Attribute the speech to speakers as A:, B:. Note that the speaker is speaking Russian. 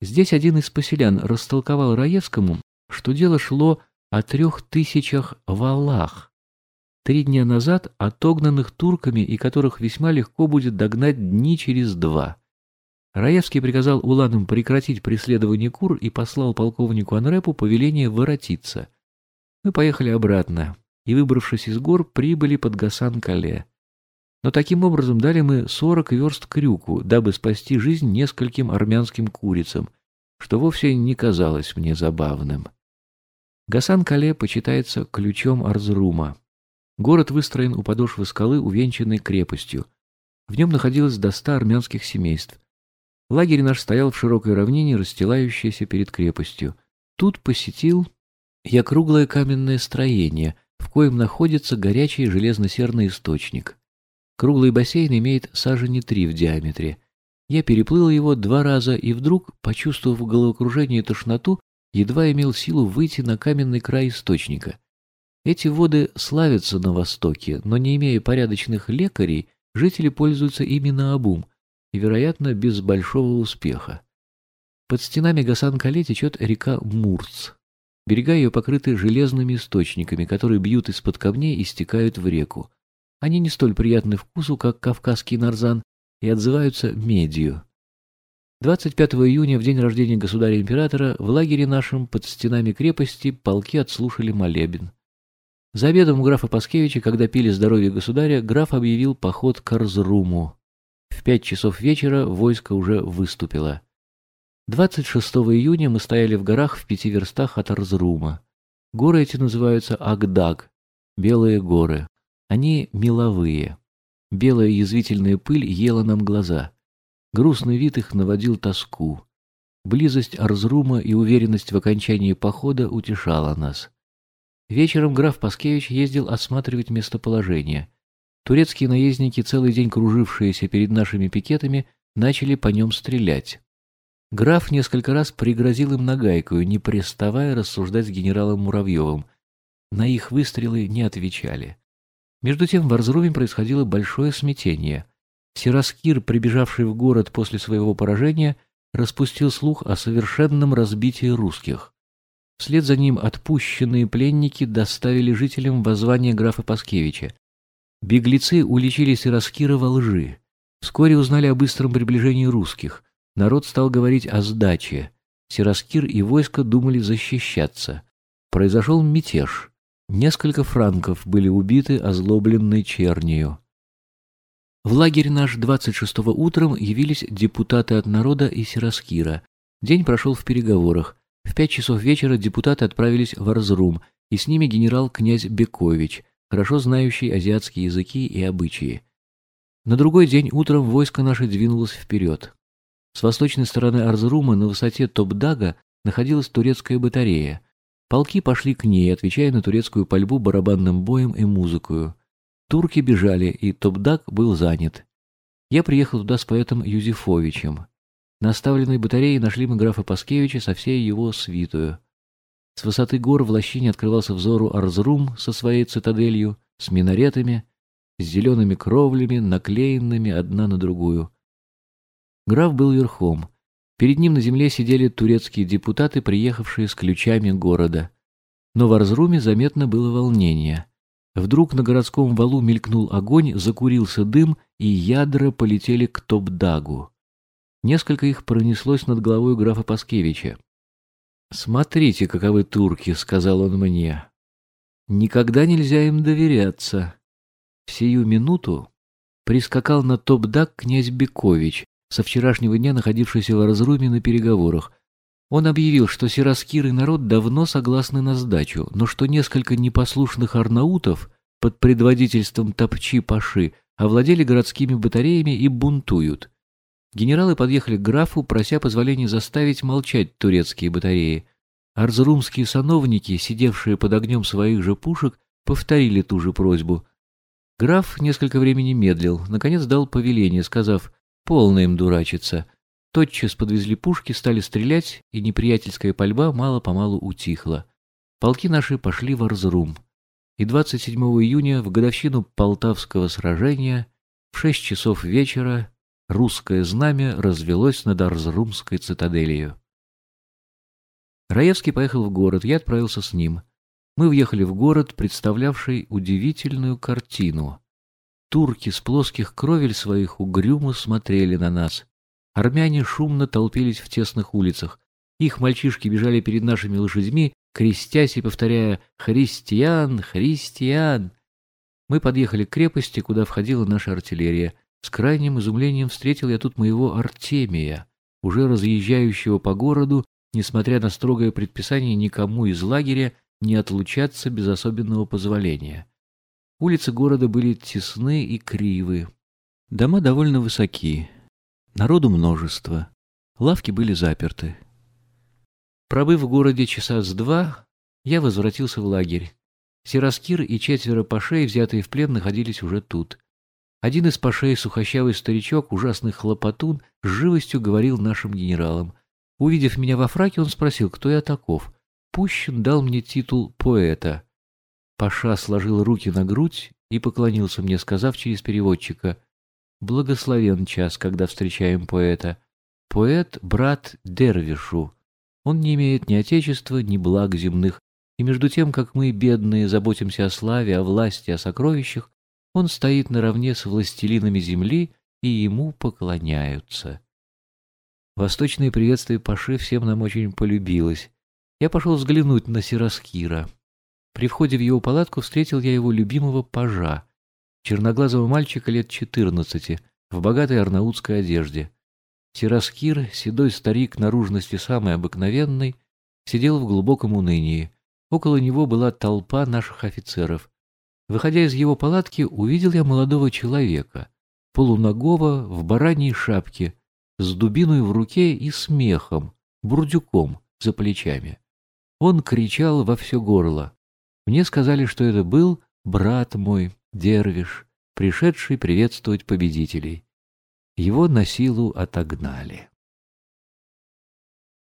A: Здесь один из поселян растолковал Раевскому, что дело шло о трех тысячах валах, три дня назад отогнанных турками и которых весьма легко будет догнать дни через два. Раевский приказал уланам прекратить преследование кур и послал полковнику Анрепу повеление воротиться. Мы поехали обратно и, выбравшись из гор, прибыли под Гасан-Кале. Но таким образом дали мы сорок верст к крюку, дабы спасти жизнь нескольким армянским курицам, что вовсе не казалось мне забавным. Гасан-Кале почитается ключом Арзрума. Город выстроен у подошвы скалы, увенчанной крепостью. В нем находилось до ста армянских семейств. Лагерь наш стоял в широкой равнине, расстилающейся перед крепостью. Тут посетил я круглое каменное строение, в коем находится горячий железно-серный источник. Круглый бассейн имеет сажени три в диаметре. Я переплыл его два раза и вдруг, почувствовав головокружение и тошноту, едва имел силу выйти на каменный край источника. Эти воды славятся на Востоке, но не имея порядочных лекарей, жители пользуются ими наобум, и, вероятно, без большого успеха. Под стенами Гасан-Кале течет река Мурц. Берега ее покрыты железными источниками, которые бьют из-под камней и стекают в реку. Они не столь приятны вкусу, как кавказский нарзан, и отзываются медью. 25 июня, в день рождения государя-императора, в лагере нашем под стенами крепости полки отслушали молебен. За обедом у графа Паскевича, когда пили здоровье государя, граф объявил поход к Арзруму. В пять часов вечера войско уже выступило. 26 июня мы стояли в горах в пяти верстах от Арзрума. Горы эти называются Агдаг, Белые горы. Они меловые. Белая язвительная пыль ела нам глаза. Грустный вид их наводил тоску. Близость Арзрума и уверенность в окончании похода утешала нас. Вечером граф Паскевич ездил осматривать местоположение. Турецкие наездники, целый день кружившиеся перед нашими пикетами, начали по нем стрелять. Граф несколько раз пригрозил им нагайкою, не переставая рассуждать с генералом Муравьевым. На их выстрелы не отвечали. Между тем в Арзруме происходило большое смятение. Сираскир, прибежавший в город после своего поражения, распустил слух о совершенном разбитии русских. Вслед за ним отпущенные пленники доставили жителям воззвание графа Паскевича. Беглецы уличили Сираскира во лжи. Вскоре узнали о быстром приближении русских. Народ стал говорить о сдаче. Сираскир и войско думали защищаться. Произошел мятеж. Несколько франков были убиты озлобленной чернью. В лагерь наш 26-го утром явились депутаты от народа и Сираскира. День прошел в переговорах. В пять часов вечера депутаты отправились в Арзрум, и с ними генерал-князь Бекович, хорошо знающий азиатские языки и обычаи. На другой день утром войско наше двинулось вперед. С восточной стороны Арзрума на высоте Топдага находилась турецкая батарея. Полки пошли к ней, отвечая на турецкую пальбу барабанным боем и музыкою. Турки бежали, и Топдаг был занят. Я приехал туда с поэтом Юзефовичем. На оставленной батарее нашли мы графа Паскевича со всей его свитою. С высоты гор в лощине открывался взору Арзрум со своей цитаделью, с минаретами, с зелеными кровлями, наклеенными одна на другую. Граф был верхом. Перед ним на земле сидели турецкие депутаты, приехавшие с ключами города. Но в Арзруме заметно было волнение. Вдруг на городском валу мелькнул огонь, закурился дым, и ядра полетели к Топдагу. Несколько их пронеслось над головой графа Паскевича. «Смотрите, каковы турки», — сказал он мне. «Никогда нельзя им доверяться». В сию минуту прискакал на Топдаг князь Бекович, со вчерашнего дня находившийся в Разруме на переговорах. Он объявил, что сираскир и народ давно согласны на сдачу, но что несколько непослушных арнаутов под предводительством Топчи-Паши овладели городскими батареями и бунтуют. Генералы подъехали к графу, прося позволения заставить молчать турецкие батареи. Арзрумские сановники, сидевшие под огнем своих же пушек, повторили ту же просьбу. Граф несколько времени медлил, наконец дал повеление, сказав Полно им дурачиться. Тотчас подвезли пушки, стали стрелять, и неприятельская пальба мало-помалу утихла. Полки наши пошли в Арзрум. И 27 июня, в годовщину Полтавского сражения, в шесть часов вечера, русское знамя развелось над Арзрумской цитаделью. Раевский поехал в город, я отправился с ним. Мы въехали в город, представлявший удивительную картину. Турки с плоских кровель своих угрюмо смотрели на нас. Армяне шумно толпились в тесных улицах. Их мальчишки бежали перед нашими лошадьми, крестясь и повторяя «Христиан! Христиан!». Мы подъехали к крепости, куда входила наша артиллерия. С крайним изумлением встретил я тут моего Артемия, уже разъезжающего по городу, несмотря на строгое предписание никому из лагеря не отлучаться без особенного позволения. Улицы города были тесны и кривы. Дома довольно высоки. Народу множество. Лавки были заперты. Пробыв в городе часа с два, я возвратился в лагерь. Сираскир и четверо пашей, взятые в плен, находились уже тут. Один из пашей, сухощавый старичок, ужасный хлопотун, с живостью говорил нашим генералам. Увидев меня во фраке, он спросил, кто я таков. Пущин дал мне титул поэта. Паша сложил руки на грудь и поклонился мне, сказав через переводчика «Благословен час, когда встречаем поэта. Поэт — брат Дервишу. Он не имеет ни отечества, ни благ земных, и между тем, как мы, бедные, заботимся о славе, о власти, о сокровищах, он стоит наравне с властелинами земли, и ему поклоняются». Восточное приветствие Паши всем нам очень полюбилось. Я пошел взглянуть на Сираскира. При входе в его палатку встретил я его любимого пажа, черноглазого мальчика лет четырнадцати, в богатой арнаутской одежде. Сираскир, седой старик наружности самой обыкновенной, сидел в глубоком унынии. Около него была толпа наших офицеров. Выходя из его палатки, увидел я молодого человека, полуногого, в бараньей шапке, с дубиной в руке и смехом, бурдюком за плечами. Он кричал во все горло. Мне сказали, что это был брат мой, Дервиш, пришедший приветствовать победителей. Его на силу отогнали.